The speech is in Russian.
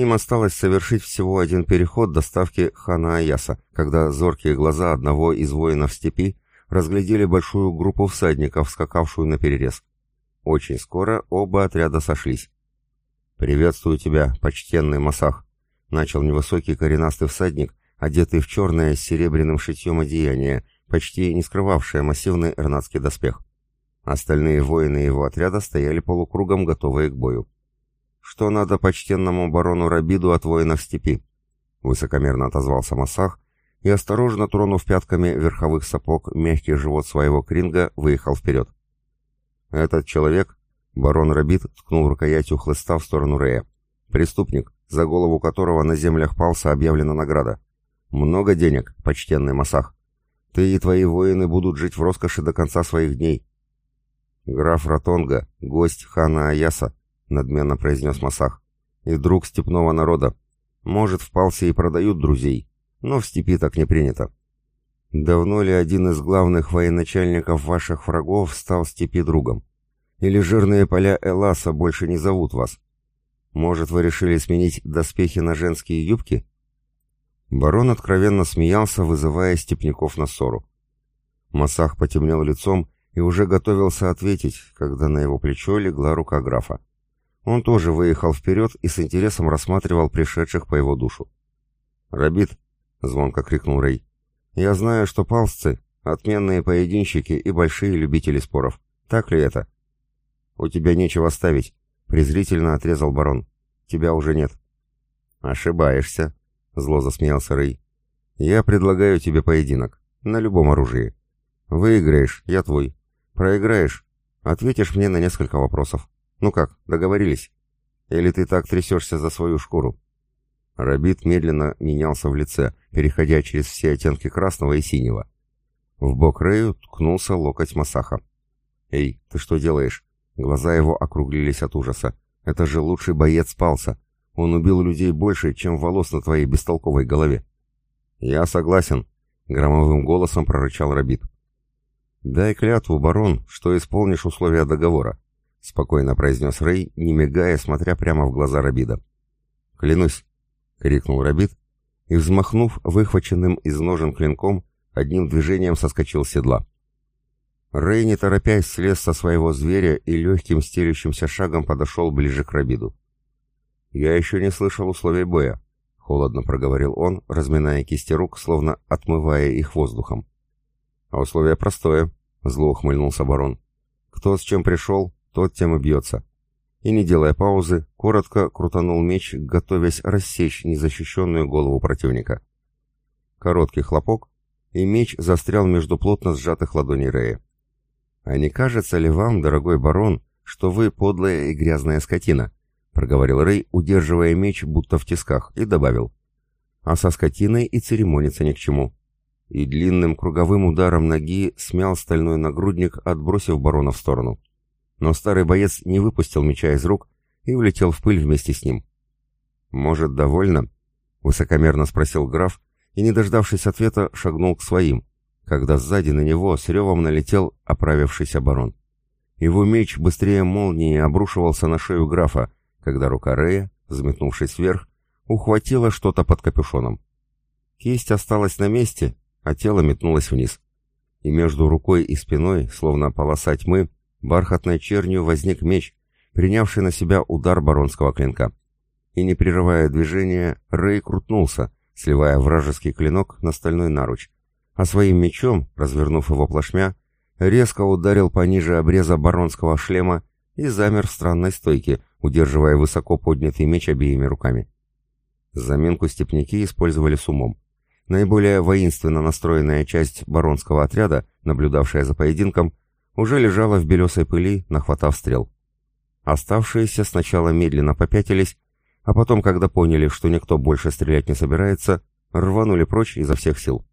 Им осталось совершить всего один переход до ставки хана Аяса, когда зоркие глаза одного из воинов степи разглядели большую группу всадников, скакавшую на перерез. Очень скоро оба отряда сошлись. «Приветствую тебя, почтенный Масах», — начал невысокий коренастый всадник, одетый в черное с серебряным шитьем одеяние, почти не скрывавшее массивный эрнатский доспех. Остальные воины его отряда стояли полукругом, готовые к бою. «Что надо почтенному барону Рабиду от воинов степи?» Высокомерно отозвался Масах и, осторожно тронув пятками верховых сапог мягкий живот своего кринга, выехал вперед. Этот человек, барон Рабит, ткнул рукоятью хлыста в сторону Рея. Преступник, за голову которого на землях Палса объявлена награда. Много денег, почтенный Масах. Ты и твои воины будут жить в роскоши до конца своих дней. Граф Ратонга, гость хана Аяса, надменно произнес Масах, и друг степного народа. Может, в Палсе и продают друзей, но в степи так не принято. Давно ли один из главных военачальников ваших врагов стал степи другом? Или жирные поля Эласа больше не зовут вас? Может, вы решили сменить доспехи на женские юбки? Барон откровенно смеялся, вызывая степняков на ссору. Масах потемнел лицом и уже готовился ответить, когда на его плечо легла рука графа. Он тоже выехал вперед и с интересом рассматривал пришедших по его душу. «Рабит!» — звонко крикнул Рэй. Я знаю, что палсцы — отменные поединщики и большие любители споров. Так ли это? У тебя нечего ставить, — презрительно отрезал барон. Тебя уже нет. Ошибаешься, — зло засмеялся Рэй. Я предлагаю тебе поединок. На любом оружии. Выиграешь, я твой. Проиграешь, ответишь мне на несколько вопросов. Ну как, договорились? Или ты так трясешься за свою шкуру? Рабит медленно менялся в лице, переходя через все оттенки красного и синего. В бок Рэю ткнулся локоть Масаха. «Эй, ты что делаешь?» Глаза его округлились от ужаса. «Это же лучший боец Палса. Он убил людей больше, чем волос на твоей бестолковой голове». «Я согласен», — громовым голосом прорычал Рабит. «Дай клятву, барон, что исполнишь условия договора», — спокойно произнес Рэй, не мигая, смотря прямо в глаза Рабида. «Клянусь», — крикнул Рабит, и, взмахнув выхваченным из ножен клинком, одним движением соскочил с седла. Рэй, не торопясь, слез со своего зверя и легким стелющимся шагом подошел ближе к Рабиду. «Я еще не слышал условий боя», — холодно проговорил он, разминая кисти рук, словно отмывая их воздухом. «А условие простое», — зло ухмыльнулся барон. «Кто с чем пришел, тот тем и бьется и, не делая паузы, коротко крутанул меч, готовясь рассечь незащищенную голову противника. Короткий хлопок, и меч застрял между плотно сжатых ладоней Рея. «А не кажется ли вам, дорогой барон, что вы подлая и грязная скотина?» — проговорил Рэй, удерживая меч будто в тисках, и добавил. «А со скотиной и церемониться ни к чему». И длинным круговым ударом ноги смял стальной нагрудник, отбросив барона в сторону но старый боец не выпустил меча из рук и улетел в пыль вместе с ним. «Может, довольно?» — высокомерно спросил граф, и, не дождавшись ответа, шагнул к своим, когда сзади на него с ревом налетел оправившийся барон. Его меч быстрее молнии обрушивался на шею графа, когда рука Рея, взметнувшись вверх, ухватила что-то под капюшоном. Кисть осталась на месте, а тело метнулось вниз. И между рукой и спиной, словно полоса тьмы, Бархатной чернью возник меч, принявший на себя удар баронского клинка. И не прерывая движения, Рэй крутнулся, сливая вражеский клинок на стальной наруч, а своим мечом, развернув его плашмя, резко ударил пониже обреза баронского шлема и замер в странной стойке, удерживая высоко поднятый меч обеими руками. Заминку степняки использовали с умом. Наиболее воинственно настроенная часть баронского отряда, наблюдавшая за поединком, уже лежала в белесой пыли, нахватав стрел. Оставшиеся сначала медленно попятились, а потом, когда поняли, что никто больше стрелять не собирается, рванули прочь изо всех сил.